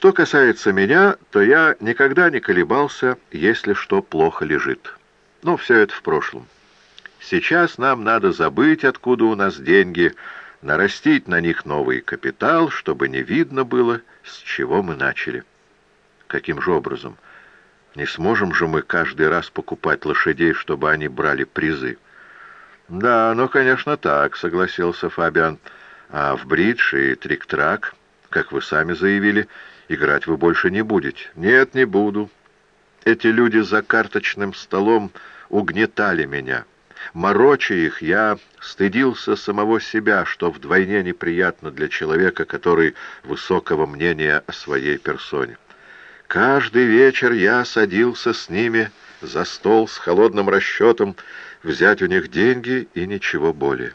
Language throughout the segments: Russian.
Что касается меня, то я никогда не колебался, если что плохо лежит. Но все это в прошлом. Сейчас нам надо забыть, откуда у нас деньги, нарастить на них новый капитал, чтобы не видно было, с чего мы начали. Каким же образом? Не сможем же мы каждый раз покупать лошадей, чтобы они брали призы. Да, ну, конечно, так, согласился Фабиан. А в бридж и трик-трак, как вы сами заявили, играть вы больше не будете. Нет, не буду. Эти люди за карточным столом угнетали меня. Мороча их, я стыдился самого себя, что вдвойне неприятно для человека, который высокого мнения о своей персоне. Каждый вечер я садился с ними за стол с холодным расчетом взять у них деньги и ничего более.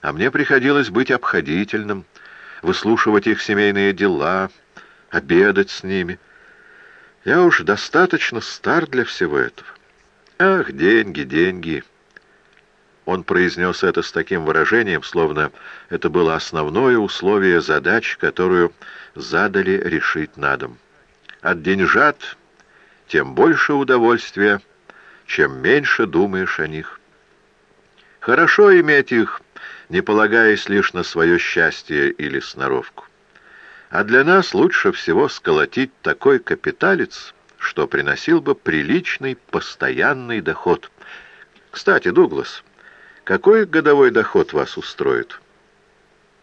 А мне приходилось быть обходительным, выслушивать их семейные дела, обедать с ними. Я уж достаточно стар для всего этого. Ах, деньги, деньги! Он произнес это с таким выражением, словно это было основное условие задач, которую задали решить на дом. От деньжат тем больше удовольствия, чем меньше думаешь о них. Хорошо иметь их, не полагаясь лишь на свое счастье или сноровку. А для нас лучше всего сколотить такой капиталец, что приносил бы приличный постоянный доход. Кстати, Дуглас, какой годовой доход вас устроит?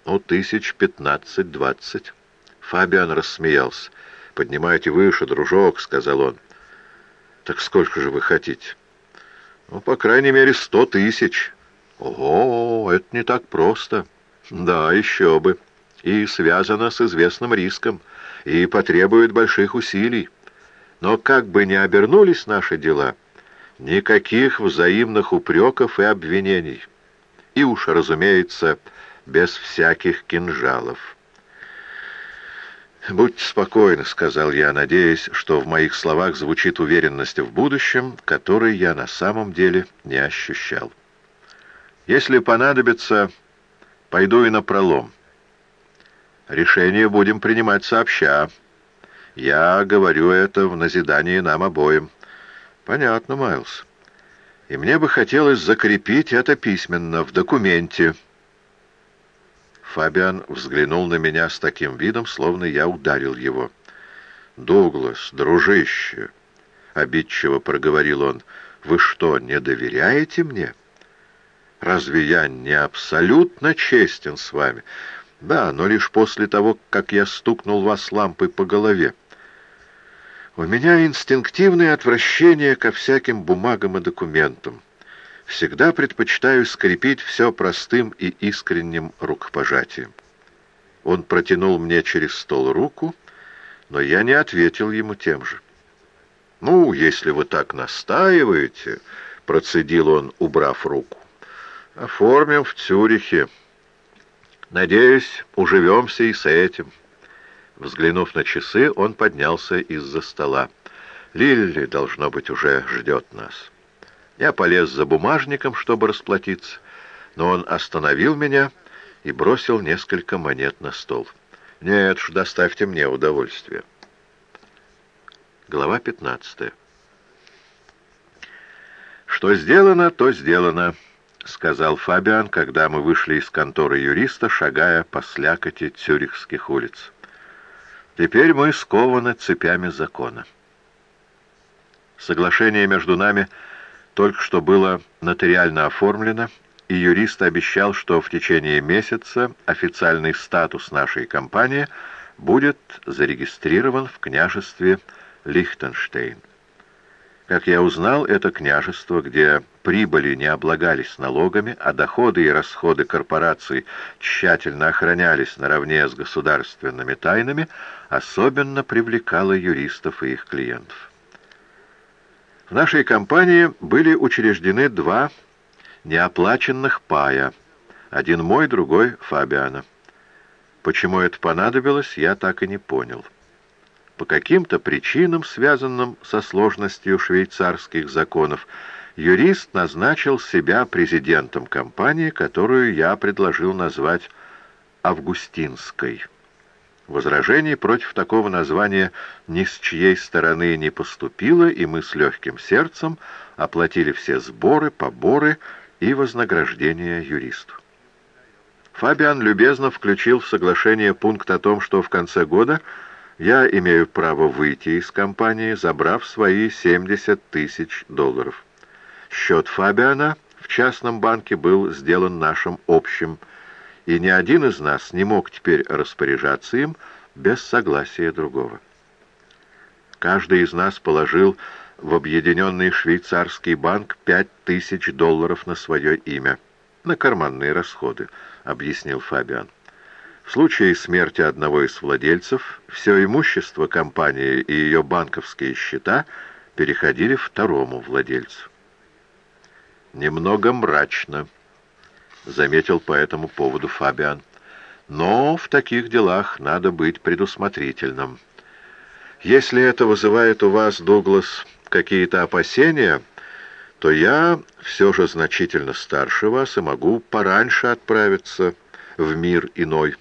Ну, тысяч пятнадцать-двадцать. Фабиан рассмеялся. «Поднимайте выше, дружок», — сказал он. «Так сколько же вы хотите?» «Ну, по крайней мере, сто тысяч». «Ого, это не так просто». «Да, еще бы. И связано с известным риском, и потребует больших усилий. Но как бы ни обернулись наши дела, никаких взаимных упреков и обвинений. И уж, разумеется, без всяких кинжалов». «Будьте спокойны», — сказал я, надеясь, что в моих словах звучит уверенность в будущем, которой я на самом деле не ощущал. «Если понадобится, пойду и на пролом. Решение будем принимать сообща. Я говорю это в назидании нам обоим». «Понятно, Майлз. И мне бы хотелось закрепить это письменно, в документе». Фабиан взглянул на меня с таким видом, словно я ударил его. «Дуглас, дружище!» — обидчиво проговорил он. «Вы что, не доверяете мне? Разве я не абсолютно честен с вами? Да, но лишь после того, как я стукнул вас лампой по голове. У меня инстинктивное отвращение ко всяким бумагам и документам всегда предпочитаю скрепить все простым и искренним рукопожатием. Он протянул мне через стол руку, но я не ответил ему тем же. «Ну, если вы так настаиваете», — процедил он, убрав руку, — «оформим в Цюрихе. Надеюсь, уживемся и с этим». Взглянув на часы, он поднялся из-за стола. «Лилли, должно быть, уже ждет нас». Я полез за бумажником, чтобы расплатиться, но он остановил меня и бросил несколько монет на стол. «Нет уж, доставьте мне удовольствие». Глава 15 «Что сделано, то сделано», — сказал Фабиан, когда мы вышли из конторы юриста, шагая по слякоти цюрихских улиц. «Теперь мы скованы цепями закона». Соглашение между нами — только что было нотариально оформлено, и юрист обещал, что в течение месяца официальный статус нашей компании будет зарегистрирован в княжестве Лихтенштейн. Как я узнал, это княжество, где прибыли не облагались налогами, а доходы и расходы корпораций тщательно охранялись наравне с государственными тайнами, особенно привлекало юристов и их клиентов. В нашей компании были учреждены два неоплаченных пая, один мой, другой Фабиана. Почему это понадобилось, я так и не понял. По каким-то причинам, связанным со сложностью швейцарских законов, юрист назначил себя президентом компании, которую я предложил назвать «Августинской». Возражений против такого названия ни с чьей стороны не поступило, и мы с легким сердцем оплатили все сборы, поборы и вознаграждения юристу. Фабиан любезно включил в соглашение пункт о том, что в конце года я имею право выйти из компании, забрав свои 70 тысяч долларов. Счет Фабиана в частном банке был сделан нашим общим и ни один из нас не мог теперь распоряжаться им без согласия другого. Каждый из нас положил в Объединенный Швейцарский банк пять тысяч долларов на свое имя, на карманные расходы, объяснил Фабиан. В случае смерти одного из владельцев все имущество компании и ее банковские счета переходили второму владельцу. «Немного мрачно», — заметил по этому поводу Фабиан. «Но в таких делах надо быть предусмотрительным. Если это вызывает у вас, Дуглас, какие-то опасения, то я все же значительно старше вас и могу пораньше отправиться в мир иной».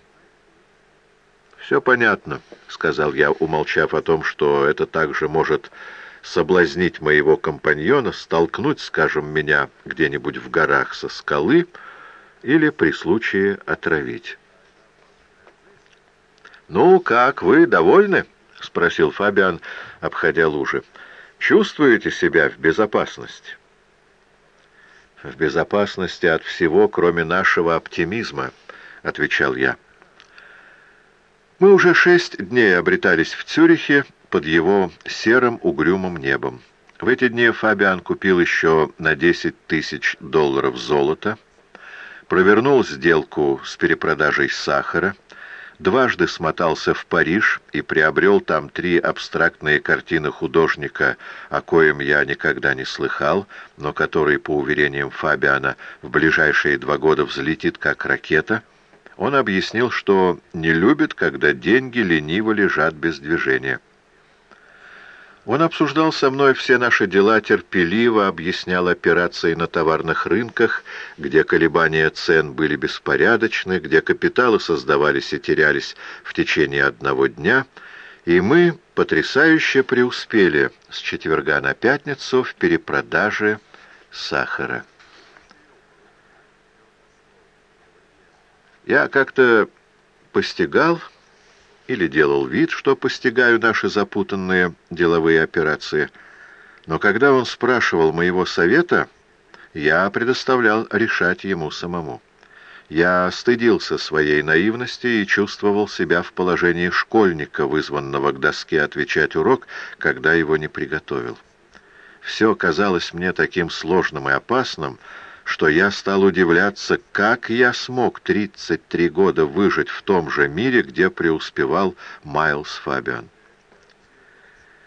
«Все понятно», — сказал я, умолчав о том, что это также может соблазнить моего компаньона, столкнуть, скажем, меня где-нибудь в горах со скалы или при случае отравить. «Ну как, вы довольны?» — спросил Фабиан, обходя лужи. «Чувствуете себя в безопасности?» «В безопасности от всего, кроме нашего оптимизма», — отвечал я. Мы уже шесть дней обретались в Цюрихе под его серым угрюмым небом. В эти дни Фабиан купил еще на 10 тысяч долларов золота, провернул сделку с перепродажей сахара, дважды смотался в Париж и приобрел там три абстрактные картины художника, о коем я никогда не слыхал, но который, по уверениям Фабиана, в ближайшие два года взлетит как ракета. Он объяснил, что не любит, когда деньги лениво лежат без движения. Он обсуждал со мной все наши дела, терпеливо объяснял операции на товарных рынках, где колебания цен были беспорядочны, где капиталы создавались и терялись в течение одного дня, и мы потрясающе преуспели с четверга на пятницу в перепродаже сахара. Я как-то постигал или делал вид, что постигаю наши запутанные деловые операции. Но когда он спрашивал моего совета, я предоставлял решать ему самому. Я стыдился своей наивности и чувствовал себя в положении школьника, вызванного к доске отвечать урок, когда его не приготовил. Все казалось мне таким сложным и опасным, что я стал удивляться, как я смог 33 года выжить в том же мире, где преуспевал Майлз Фабиан.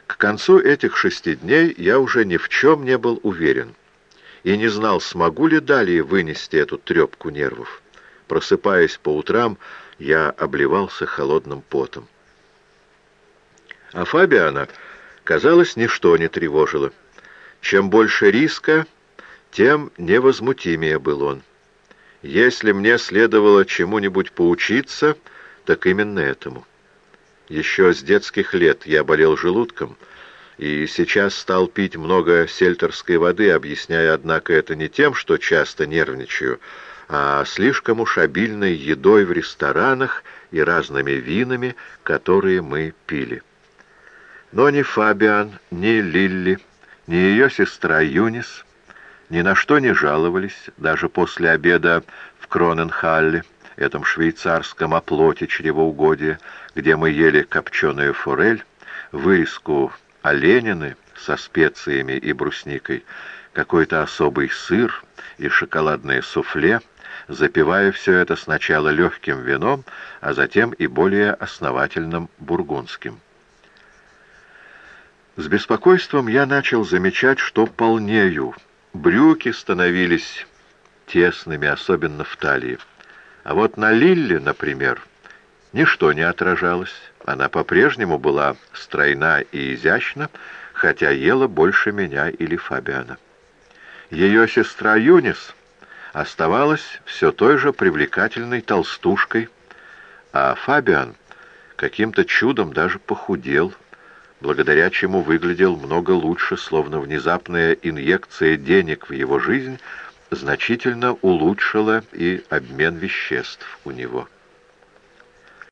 К концу этих шести дней я уже ни в чем не был уверен и не знал, смогу ли далее вынести эту трепку нервов. Просыпаясь по утрам, я обливался холодным потом. А Фабиана, казалось, ничто не тревожило. Чем больше риска, тем невозмутимее был он. Если мне следовало чему-нибудь поучиться, так именно этому. Еще с детских лет я болел желудком, и сейчас стал пить много сельтерской воды, объясняя, однако, это не тем, что часто нервничаю, а слишком уж обильной едой в ресторанах и разными винами, которые мы пили. Но ни Фабиан, ни Лилли, ни ее сестра Юнис — ни на что не жаловались, даже после обеда в Кроненхалле, этом швейцарском оплоте чревоугодия, где мы ели копченую форель, вырезку оленины со специями и брусникой, какой-то особый сыр и шоколадное суфле, запивая все это сначала легким вином, а затем и более основательным бургундским. С беспокойством я начал замечать, что полнею, Брюки становились тесными, особенно в талии. А вот на Лилле, например, ничто не отражалось. Она по-прежнему была стройна и изящна, хотя ела больше меня или Фабиана. Ее сестра Юнис оставалась все той же привлекательной толстушкой, а Фабиан каким-то чудом даже похудел, благодаря чему выглядел много лучше, словно внезапная инъекция денег в его жизнь значительно улучшила и обмен веществ у него.